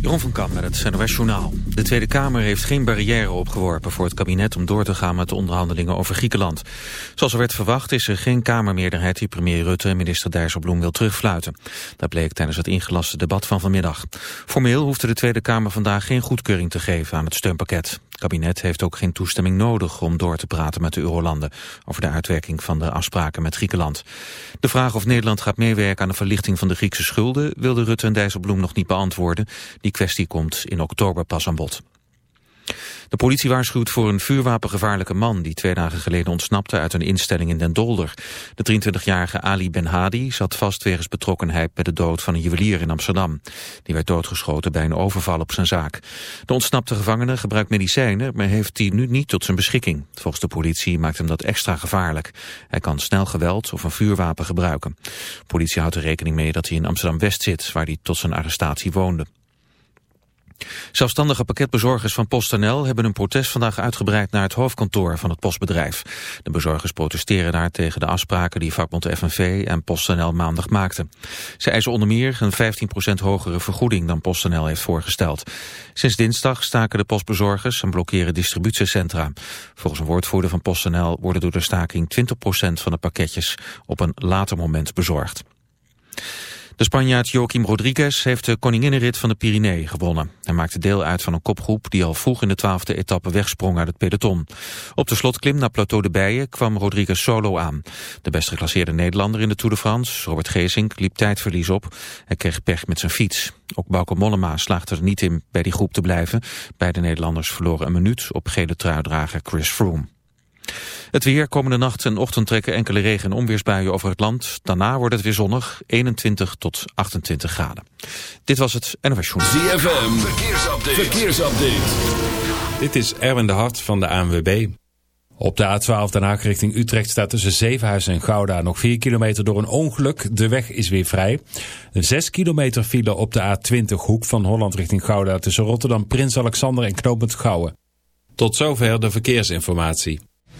Jeroen van Kam met het NOS Journaal. De Tweede Kamer heeft geen barrière opgeworpen voor het kabinet om door te gaan met de onderhandelingen over Griekenland. Zoals er werd verwacht is er geen Kamermeerderheid die premier Rutte en minister Dijsselbloem wil terugfluiten. Dat bleek tijdens het ingelaste debat van vanmiddag. Formeel hoefde de Tweede Kamer vandaag geen goedkeuring te geven aan het steunpakket. Het kabinet heeft ook geen toestemming nodig om door te praten met de eurolanden over de uitwerking van de afspraken met Griekenland. De vraag of Nederland gaat meewerken aan de verlichting van de Griekse schulden wilde Rutte en Dijsselbloem nog niet beantwoorden. Die kwestie komt in oktober pas aan bod. De politie waarschuwt voor een vuurwapengevaarlijke man... die twee dagen geleden ontsnapte uit een instelling in Den Dolder. De 23-jarige Ali Ben Hadi zat vast wegens betrokkenheid... bij de dood van een juwelier in Amsterdam. Die werd doodgeschoten bij een overval op zijn zaak. De ontsnapte gevangene gebruikt medicijnen... maar heeft die nu niet tot zijn beschikking. Volgens de politie maakt hem dat extra gevaarlijk. Hij kan snel geweld of een vuurwapen gebruiken. De politie houdt er rekening mee dat hij in Amsterdam-West zit... waar hij tot zijn arrestatie woonde. Zelfstandige pakketbezorgers van PostNL hebben een protest vandaag uitgebreid naar het hoofdkantoor van het postbedrijf. De bezorgers protesteren daar tegen de afspraken die vakbond FNV en PostNL maandag maakten. Ze eisen onder meer een 15% hogere vergoeding dan PostNL heeft voorgesteld. Sinds dinsdag staken de postbezorgers en blokkeren distributiecentra. Volgens een woordvoerder van PostNL worden door de staking 20% van de pakketjes op een later moment bezorgd. De Spanjaard Joaquim Rodriguez heeft de koninginnenrit van de Pyrenee gewonnen. Hij maakte deel uit van een kopgroep die al vroeg in de twaalfde etappe wegsprong uit het peloton. Op de slotklim naar Plateau de Bijen kwam Rodriguez solo aan. De best geclasseerde Nederlander in de Tour de France, Robert Geesink, liep tijdverlies op. Hij kreeg pech met zijn fiets. Ook Bauke Mollema slaagde er niet in bij die groep te blijven. Beide Nederlanders verloren een minuut op gele truidrager Chris Froome. Het weer, komende nacht en ochtend trekken enkele regen- en onweersbuien over het land. Daarna wordt het weer zonnig, 21 tot 28 graden. Dit was het NOS Journal. ZFM, verkeersupdate. verkeersupdate. Dit is Erwin de Hart van de ANWB. Op de A12 Den Haag richting Utrecht staat tussen Zevenhuizen en Gouda nog 4 kilometer door een ongeluk. De weg is weer vrij. 6 kilometer file op de A20 hoek van Holland richting Gouda tussen Rotterdam, Prins Alexander en Knopend Gouwen. Tot zover de verkeersinformatie.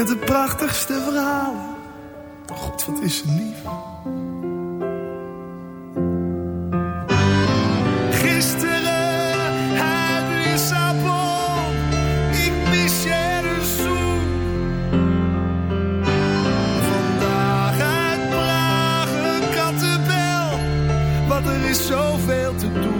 Met de prachtigste verhalen. God, wat is ze lief. Gisteren uit Lissabon. Ik mis je een zoen. Vandaag uit Praag een kattenbel. Want er is zoveel te doen.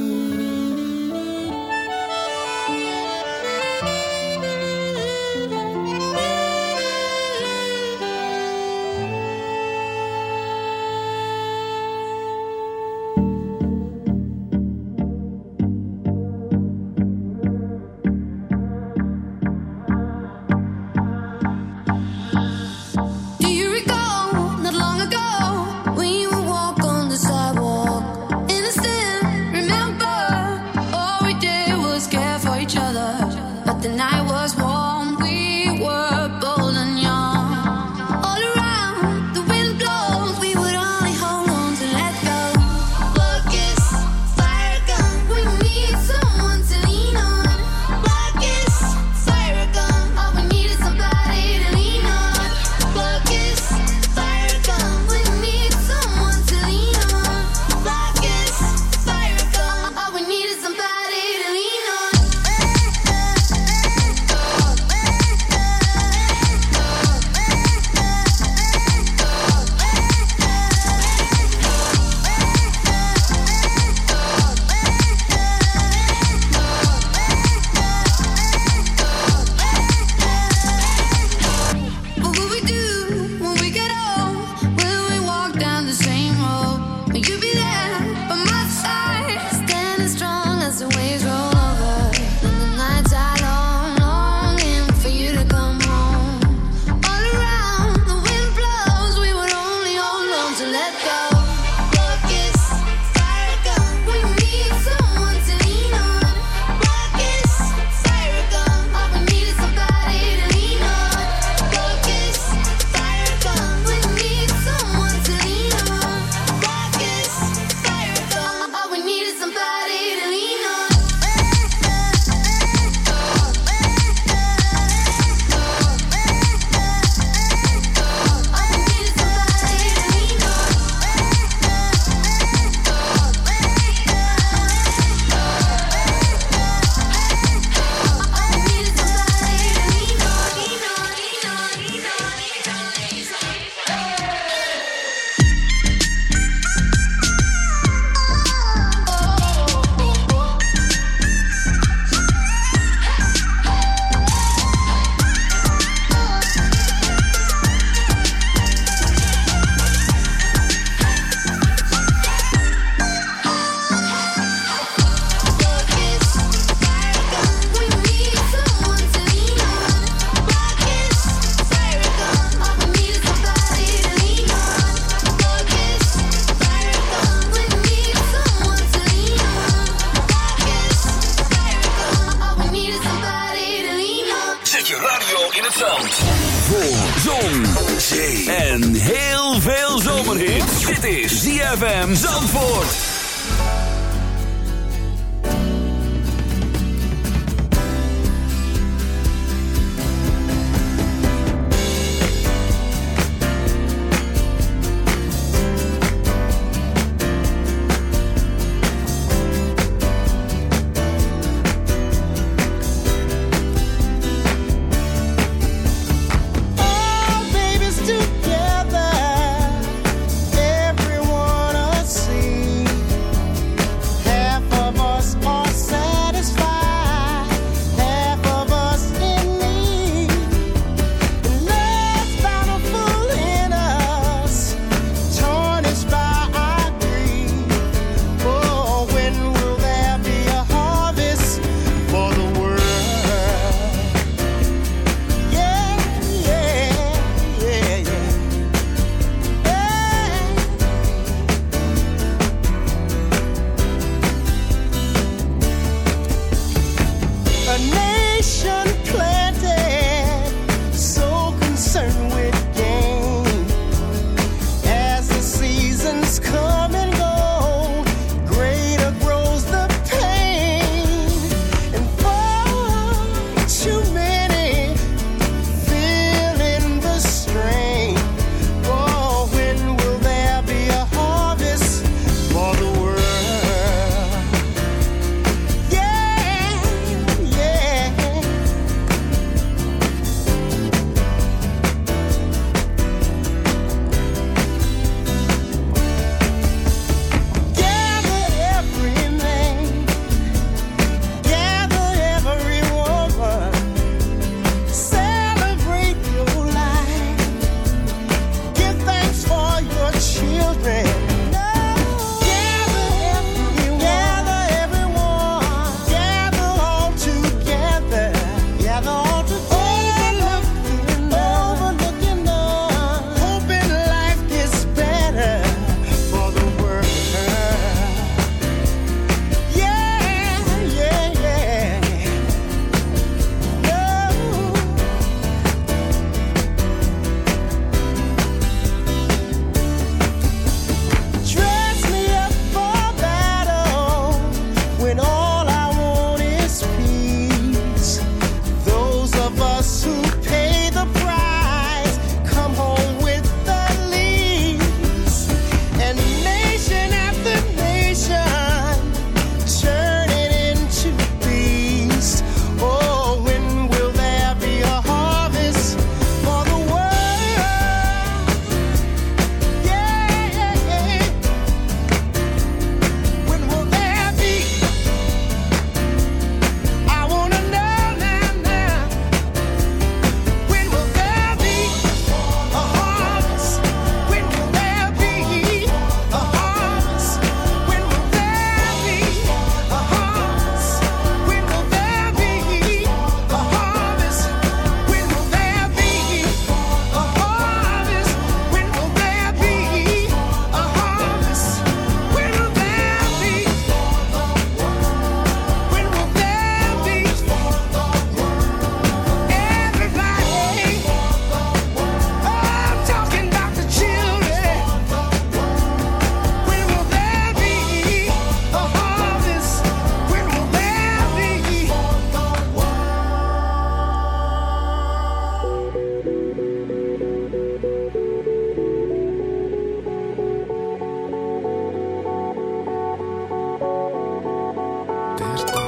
poterti.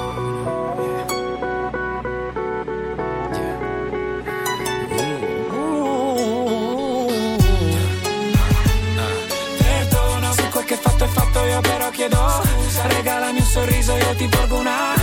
Se quel che fatto è fatto io però chiedo Scusa. Regalami un sorriso, io ti porgo una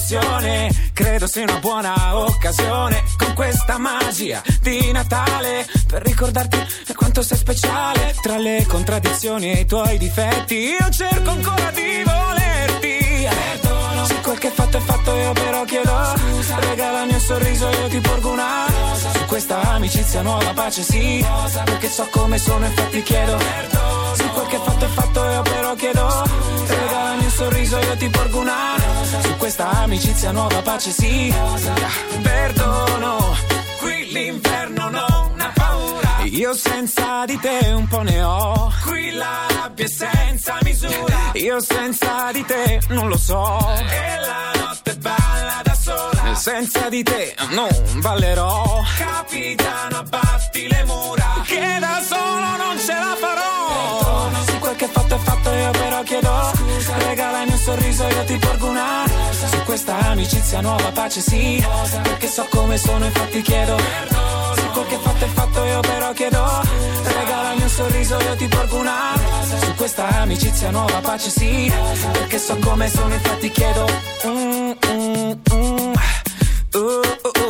E rivoluzione. Credo sia una buona occasione. Con questa magia di Natale. Per ricordarti quanto sei speciale. Tra le contraddizioni e i tuoi difetti. Io cerco ancora di volerti. Perdono. Se quel che fatto è fatto io però chiedo. Scusa. Regalami un sorriso io ti porgo una rosa. Su questa amicizia nuova pace sì. Rosa. Perché so come sono infatti chiedo. Perdono. Se quel che fatto è fatto io però chiedo. Regalami un sorriso io ti porgo una rosa. Su questa amicizia nuova pace sì. Rosa. Perdono. Qui l'inferno non ha paura. Io senza di te un po' ne ho. Qui la rabbia è senza misura. Io senza di te non lo so. E la notte balla da sola. Senza di te non ballerò. Capitano, abbatti le mura. Che da solo non ce la farò. Se quel che fatto è fatto io però chiedo. Scusa. Regalami un sorriso io ti porgo una rosa. Su questa amicizia nuova pace sì. Rosa. Perché so come sono infatti chiedo. Se quel che fatto è fatto io però chiedo. Regalami un sorriso io ti porgo una rosa. Su questa amicizia nuova pace sì. Perché so come sono infatti chiedo. Mm, mm, mm. Uh, uh, uh,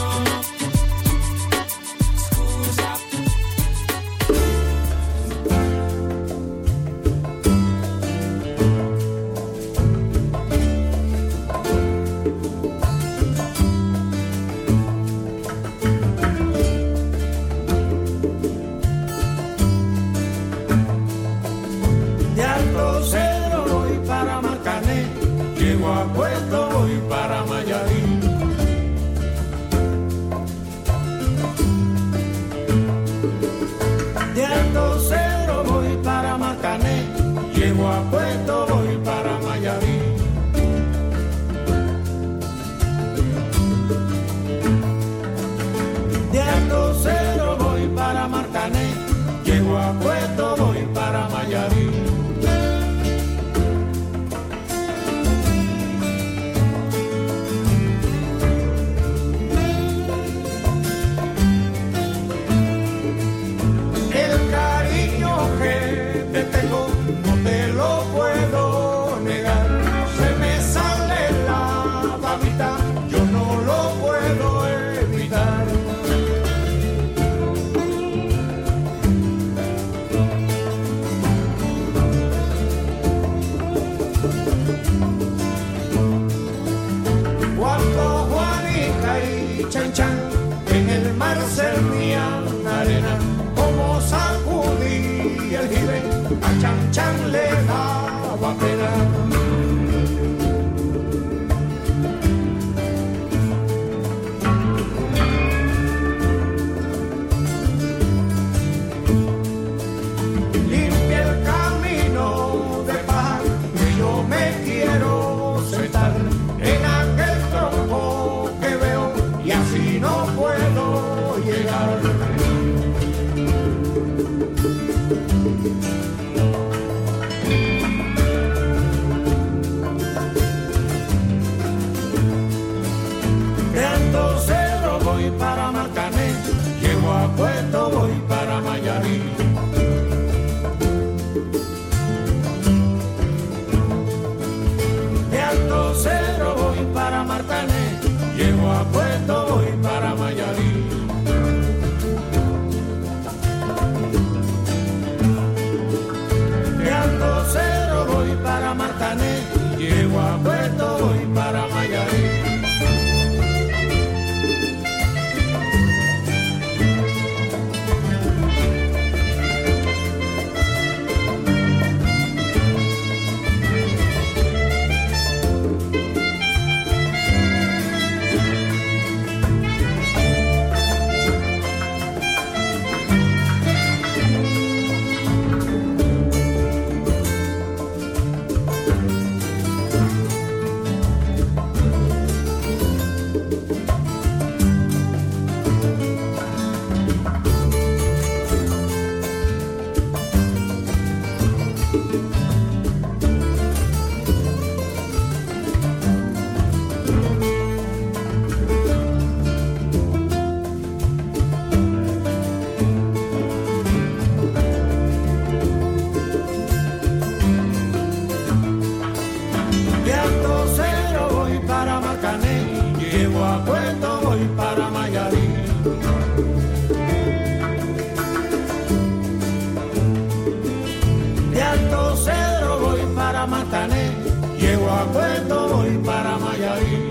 a Puerto, voy para Mayarí.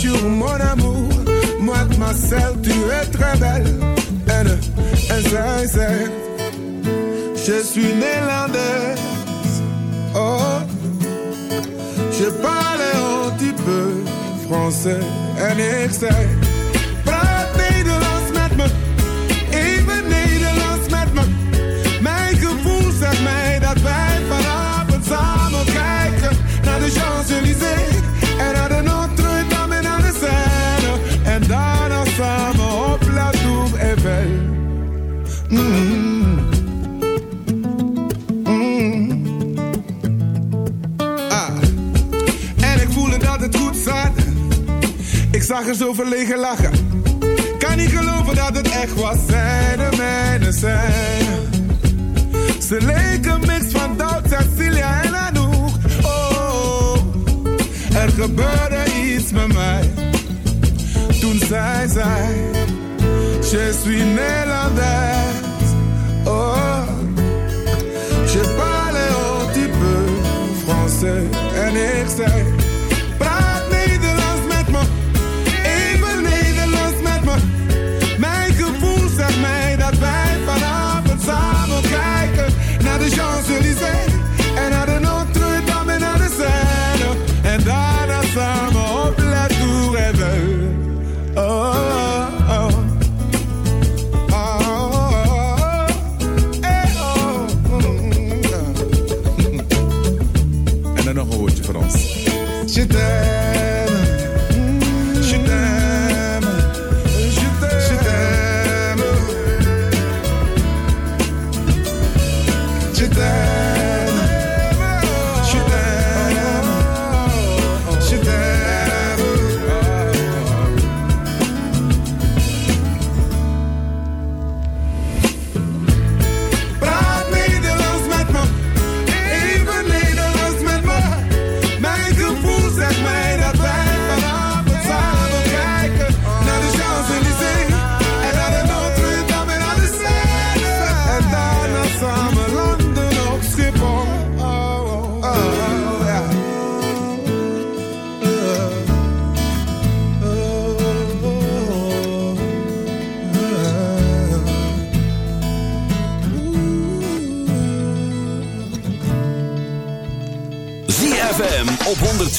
sur mon amour. Moi de ma selle, tu es très belle. Elle sincère. Je suis néerlandaise. Oh, je parle un petit peu français. Un excès. Ik zag er zo verlegen lachen. Kan niet geloven dat het echt was. Zij de mijne zijn. Ze leken mix van Doubt, Cecilia en Anouk. Oh, er gebeurde iets met mij. zij zei, je suis néerlandaise. Oh, je parle un petit peu français. En ik zei,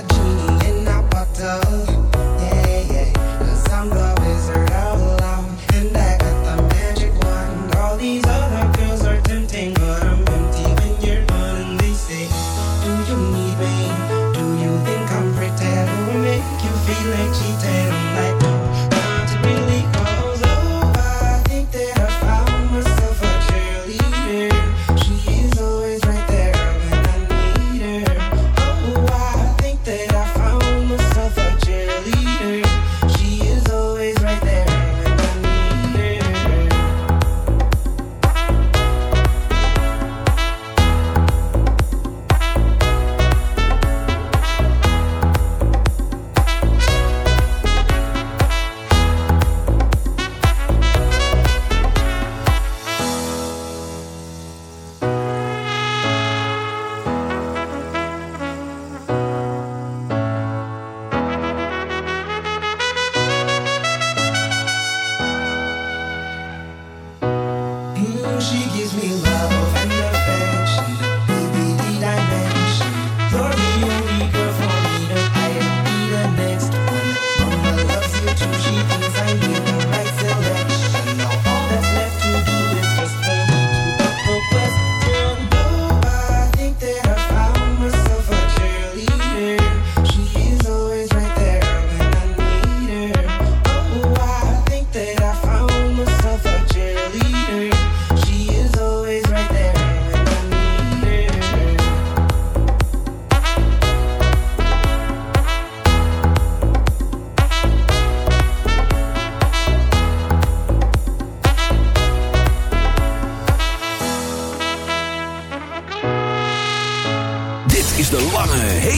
got you in a bottle.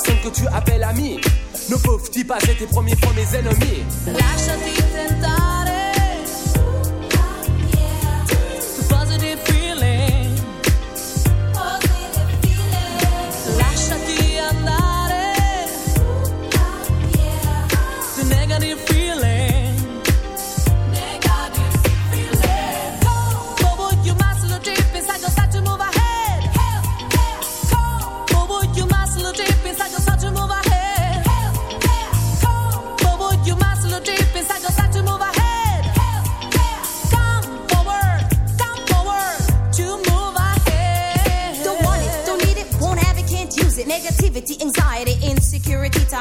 personnes que tu appelles amis Ne peuvent-ils pas être tes premiers, premiers ennemis? Lâche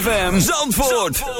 ZFM Zandvoort.